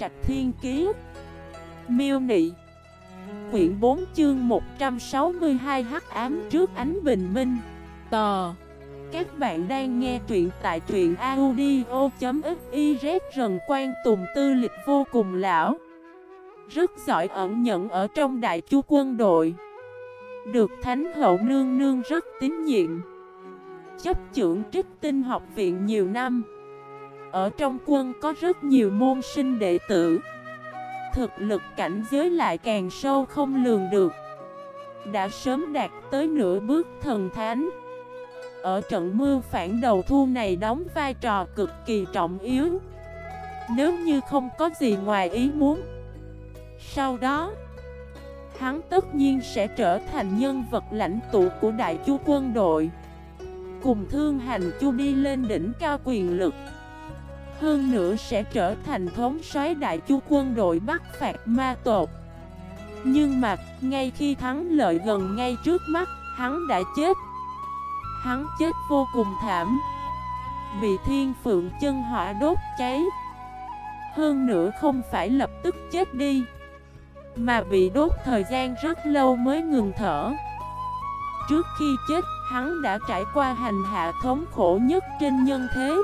Trạch Thiên Kiế Miêu Nị. Quyển 4 chương 162 hắc ám trước ánh bình minh. Tò. Các bạn đang nghe truyện tại truyện audio.xyz Rần quan tùng tư lịch vô cùng lão. Rất giỏi ẩn nhận ở trong đại chu quân đội. Được Thánh Hậu Nương Nương rất tín nhiệm. Chấp trưởng trích tinh học viện nhiều năm. Ở trong quân có rất nhiều môn sinh đệ tử. Thực lực cảnh giới lại càng sâu không lường được. Đã sớm đạt tới nửa bước thần thánh. Ở trận mưa phản đầu thu này đóng vai trò cực kỳ trọng yếu. Nếu như không có gì ngoài ý muốn, Sau đó, Hắn tất nhiên sẽ trở thành nhân vật lãnh tụ của đại chu quân đội. Cùng thương hành chu đi lên đỉnh cao quyền lực hơn nữa sẽ trở thành thống soái đại chu quân đội Bắc phạt ma tột. Nhưng mà, ngay khi thắng lợi gần ngay trước mắt, hắn đã chết. Hắn chết vô cùng thảm. Bị thiên phượng chân hỏa đốt cháy. Hơn nữa không phải lập tức chết đi Mà bị đốt thời gian rất lâu mới ngừng thở. Trước khi chết, hắn đã trải qua hành hạ thống khổ nhất trên nhân thế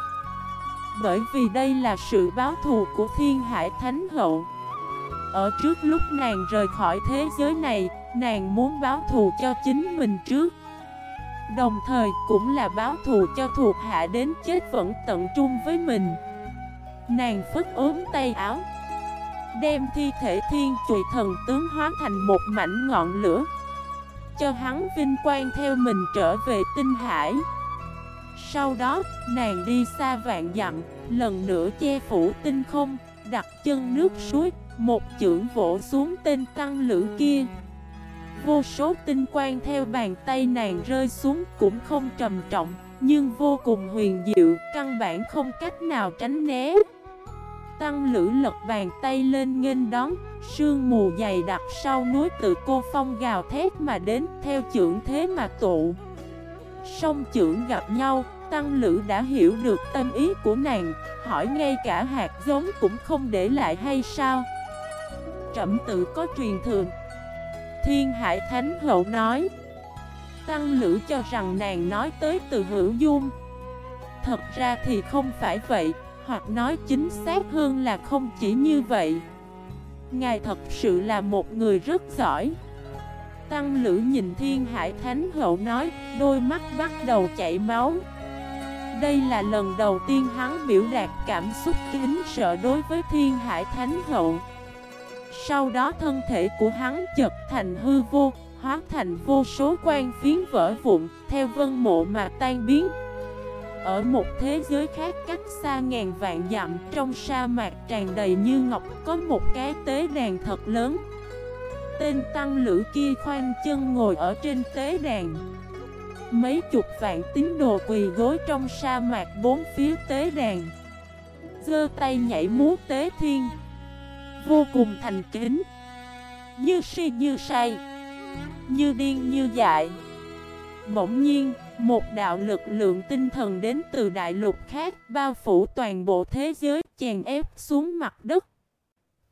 bởi vì đây là sự báo thù của thiên hải thánh hậu. Ở trước lúc nàng rời khỏi thế giới này, Nàng muốn báo thù cho chính mình trước. Đồng thời cũng là báo thù cho thuộc hạ đến chết vẫn tận trung với mình. Nàng phất ốm tay áo, Đem thi thể thiên trụy thần tướng hóa thành một mảnh ngọn lửa, Cho hắn vinh quang theo mình trở về tinh hải sau đó, nàng đi xa vạn dặm, lần nữa che phủ tinh không, đặt chân nước suối, một chưởng vỗ xuống tên tăng lữ kia. Vô số tinh quang theo bàn tay nàng rơi xuống cũng không trầm trọng, nhưng vô cùng huyền diệu, căn bản không cách nào tránh né. Tăng lữ lật bàn tay lên nghênh đón, sương mù dày đặc sau núi từ cô phong gào thét mà đến theo chưởng thế mà tụ. Song trưởng gặp nhau, Tăng Lữ đã hiểu được tâm ý của nàng, hỏi ngay cả hạt giống cũng không để lại hay sao? Trẩm tự có truyền thường. Thiên Hải Thánh Hậu nói, Tăng Lữ cho rằng nàng nói tới từ hữu dung. Thật ra thì không phải vậy, hoặc nói chính xác hơn là không chỉ như vậy. Ngài thật sự là một người rất giỏi. Tăng Lữ nhìn Thiên Hải Thánh Hậu nói, đôi mắt bắt đầu chảy máu. Đây là lần đầu tiên hắn biểu đạt cảm xúc kính sợ đối với Thiên Hải Thánh Hậu. Sau đó thân thể của hắn chật thành hư vô, hóa thành vô số quan phiến vỡ vụn, theo vân mộ mà tan biến. Ở một thế giới khác cách xa ngàn vạn dặm, trong sa mạc tràn đầy như ngọc, có một cái tế đàn thật lớn. Tên tăng lữ kia khoanh chân ngồi ở trên tế đàn. Mấy chục vạn tín đồ quỳ gối trong sa mạc bốn phía tế đàn. Dơ tay nhảy múa tế thiên. Vô cùng thành kính. Như si như say. Như điên như dại. Bỗng nhiên, một đạo lực lượng tinh thần đến từ đại lục khác Bao phủ toàn bộ thế giới chèn ép xuống mặt đất.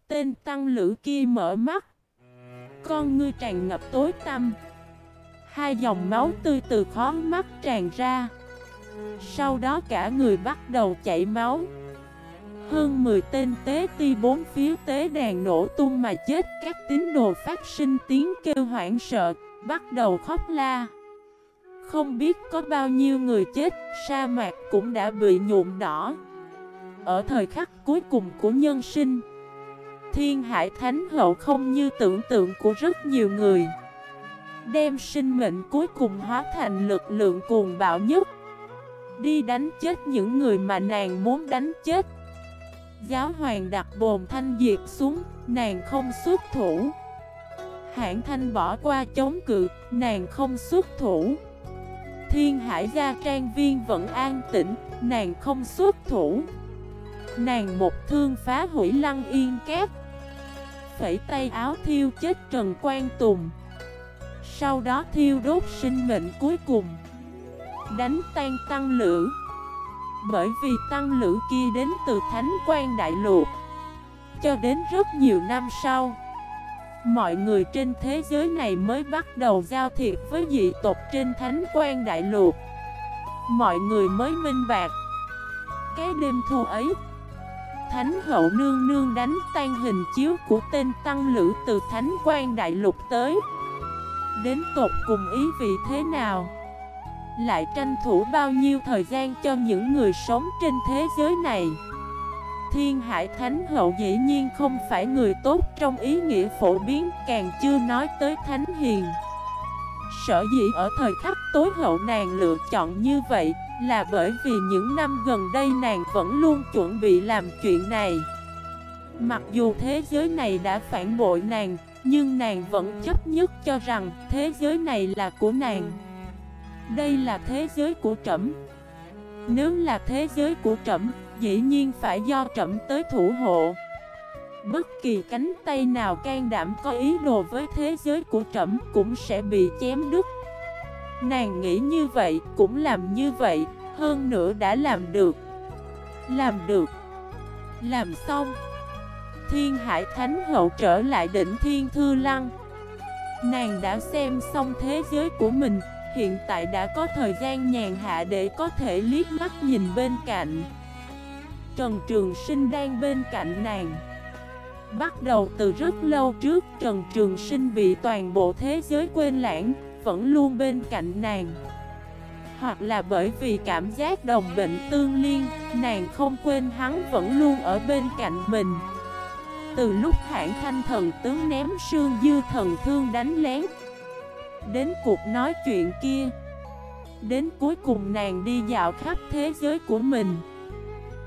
Tên tăng lữ kia mở mắt con ngươi tràn ngập tối tăm. Hai dòng máu tươi từ khó mắt tràn ra. Sau đó cả người bắt đầu chảy máu. Hơn 10 tên tế ti bốn phía tế đàn nổ tung mà chết. Các tín đồ phát sinh tiếng kêu hoảng sợ, Bắt đầu khóc la. Không biết có bao nhiêu người chết, Sa mạc cũng đã bị nhuộm đỏ. Ở thời khắc cuối cùng của nhân sinh Thiên Hải Thánh Hậu không như tưởng tượng của rất nhiều người. Đem sinh mệnh cuối cùng hóa thành lực lượng cuồng bạo nhất. Đi đánh chết những người mà nàng muốn đánh chết. Giáo hoàng đặt bồn thanh diệt xuống, nàng không xuất thủ. Hãng thanh bỏ qua chống cự, nàng không xuất thủ. Thiên hải gia trang viên vẫn an tĩnh, nàng không xuất thủ. Nàng một thương phá hủy lăng yên kép phẩy tay áo thiêu chết Trần Quang Tùng. Sau đó thiêu đốt sinh mệnh cuối cùng. Đánh tan tăng lữ. Bởi vì tăng lữ kia đến từ Thánh Quang Đại Lục. Cho đến rất nhiều năm sau, Mọi người trên thế giới này mới bắt đầu giao thiệp với dị tộc trên thánh quan đại lục. Mọi người mới minh bạc Cái đêm thu ấy Thánh hậu nương nương đánh tan hình chiếu của tên tăng lữ từ thánh quan đại lục tới. Đến tột cùng ý vị thế nào? Lại tranh thủ bao nhiêu thời gian cho những người sống trên thế giới này? Thiên Hải Thánh Hậu dĩ nhiên không phải người tốt trong ý nghĩa phổ biến, Càng chưa nói tới Thánh Hiền. Sở dĩ ở thời khắc tối hậu nàng lựa chọn như vậy Là bởi vì những năm gần đây nàng vẫn luôn chuẩn bị làm chuyện này. Mặc dù thế giới này đã phản bội nàng, Nhưng nàng vẫn chấp nhất cho rằng thế giới này là của nàng. Đây là thế giới của trẫm. Nếu là thế giới của trẫm, Dĩ nhiên phải do trẫm tới thủ hộ. Bất kỳ cánh tay nào can đảm có ý đồ với thế giới của trẫm cũng sẽ bị chém đứt. Nàng nghĩ như vậy, cũng làm như vậy, hơn nữa đã làm được. Làm được. Làm xong. Thiên Hải Thánh Hậu trở lại đỉnh Thiên Thư Lăng. Nàng đã xem xong thế giới của mình Hiện tại đã có thời gian nhàn hạ để có thể liếc mắt nhìn bên cạnh. Trần Trường Sinh đang bên cạnh nàng. Bắt đầu từ rất lâu trước, Trần Trường Sinh bị toàn bộ thế giới quên lãng, Vẫn luôn bên cạnh nàng. Hoặc là bởi vì cảm giác đồng bệnh tương liên, Nàng không quên hắn vẫn luôn ở bên cạnh mình. Từ lúc hãng thanh thần tướng ném sương dư thần thương đánh lén, Đến cuộc nói chuyện kia, Đến cuối cùng nàng đi dạo khắp thế giới của mình.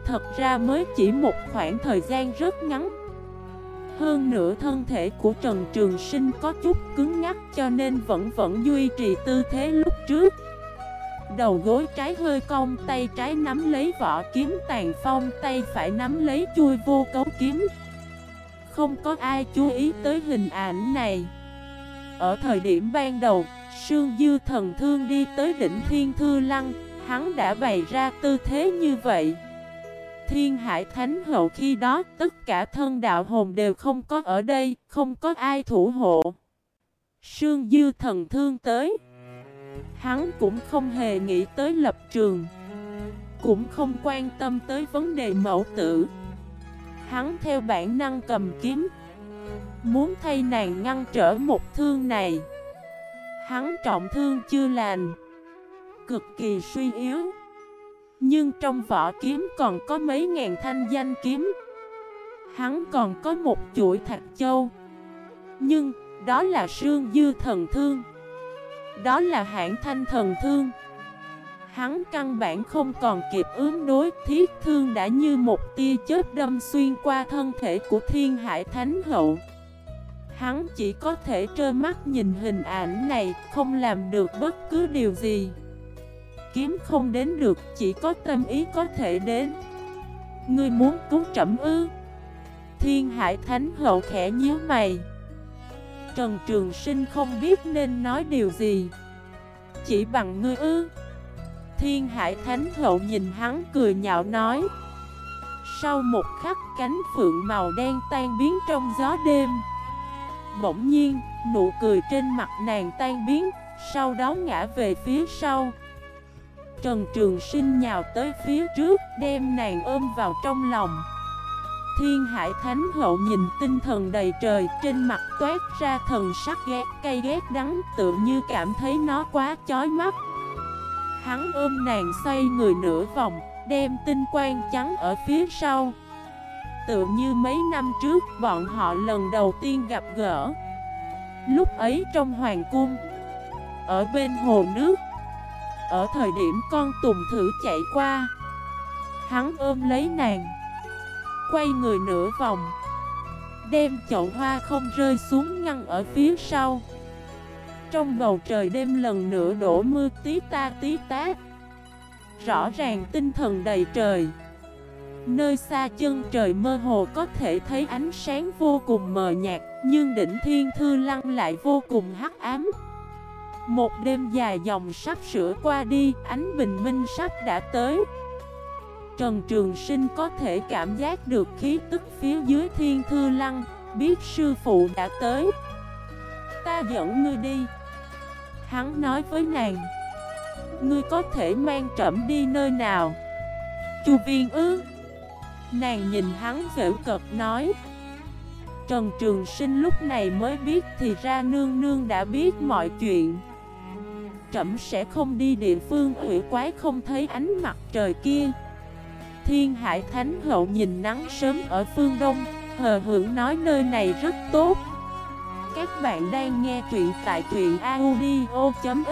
Thật ra mới chỉ một khoảng thời gian rất ngắn hơn nữa thân thể của Trần Trường Sinh có chút cứng nhắc cho nên vẫn vẫn duy trì tư thế lúc trước. Đầu gối trái hơi cong, tay trái nắm lấy vỏ kiếm tàn phong, tay phải nắm lấy chui vô cấu kiếm. Không có ai chú ý tới hình ảnh này. Ở thời điểm ban đầu, Sương Dư Thần Thương đi tới đỉnh Thiên Thư Lăng Hắn đã bày ra tư thế như vậy. Thiên Hải Thánh Hậu khi đó tất cả thân đạo hồn đều không có ở đây, không có ai thủ hộ. Sương Dư thần thương tới. Hắn cũng không hề nghĩ tới lập trường. Cũng không quan tâm tới vấn đề mẫu tử. Hắn theo bản năng cầm kiếm. Muốn thay nàng ngăn trở một thương này. Hắn trọng thương chưa lành. Cực kỳ suy yếu. Nhưng trong vỏ kiếm còn có mấy ngàn thanh danh kiếm. Hắn còn có một chuỗi thạch châu. Nhưng đó là sương dư thần thương. Đó là hãng thanh thần thương. Hắn căn bản không còn kịp ứng đối Thiết thương đã như một tia chớp đâm xuyên qua thân thể của thiên hải thánh hậu. Hắn chỉ có thể trơ mắt nhìn hình ảnh này, Không làm được bất cứ điều gì kiếm không đến được Chỉ có tâm ý có thể đến. Ngươi muốn cứu trẩm ư? Thiên hải thánh hậu khẽ nhíu mày. Trần Trường Sinh không biết nên nói điều gì. Chỉ bằng ngươi ư? Thiên hải thánh hậu nhìn hắn cười nhạo nói. Sau một khắc cánh phượng màu đen tan biến trong gió đêm Bỗng nhiên, nụ cười trên mặt nàng tan biến Sau đó ngã về phía sau. Trần Trường Sinh nhào tới phía trước, Đem nàng ôm vào trong lòng. Thiên Hải Thánh Hậu nhìn tinh thần đầy trời, Trên mặt toát ra thần sắc ghét, cay ghét đắng Tự như cảm thấy nó quá chói mắt. Hắn ôm nàng xoay người nửa vòng, Đem tinh quang trắng ở phía sau. Tự như mấy năm trước, bọn họ lần đầu tiên gặp gỡ. Lúc ấy trong hoàng cung, Ở bên hồ nước ở thời điểm con tùng thử chạy qua. Hắn ôm lấy nàng, Quay người nửa vòng, Đem chậu hoa không rơi xuống ngăn ở phía sau. Trong bầu trời đêm lần nữa đổ mưa tí ta tí tát Rõ ràng tinh thần đầy trời. Nơi xa chân trời mơ hồ có thể thấy ánh sáng vô cùng mờ nhạt, Nhưng đỉnh thiên thư lăng lại vô cùng hắc ám một đêm dài dòng sắp sửa qua đi, ánh bình minh sắp đã tới. Trần Trường Sinh có thể cảm giác được khí tức phía dưới thiên thư lăng Biết sư phụ đã tới. Ta dẫn ngươi đi. Hắn nói với nàng. Ngươi có thể mang trẩm đi nơi nào? Chu viên ư. Nàng nhìn hắn vễu cật nói. Trần Trường Sinh lúc này mới biết thì ra nương nương đã biết mọi chuyện trẫm sẽ không đi địa phương ủy quái không thấy ánh mặt trời kia. Thiên Hải Thánh Hậu nhìn nắng sớm ở phương Đông, Hờ hưởng nói nơi này rất tốt. Các bạn đang nghe truyện tại truyện audio.fif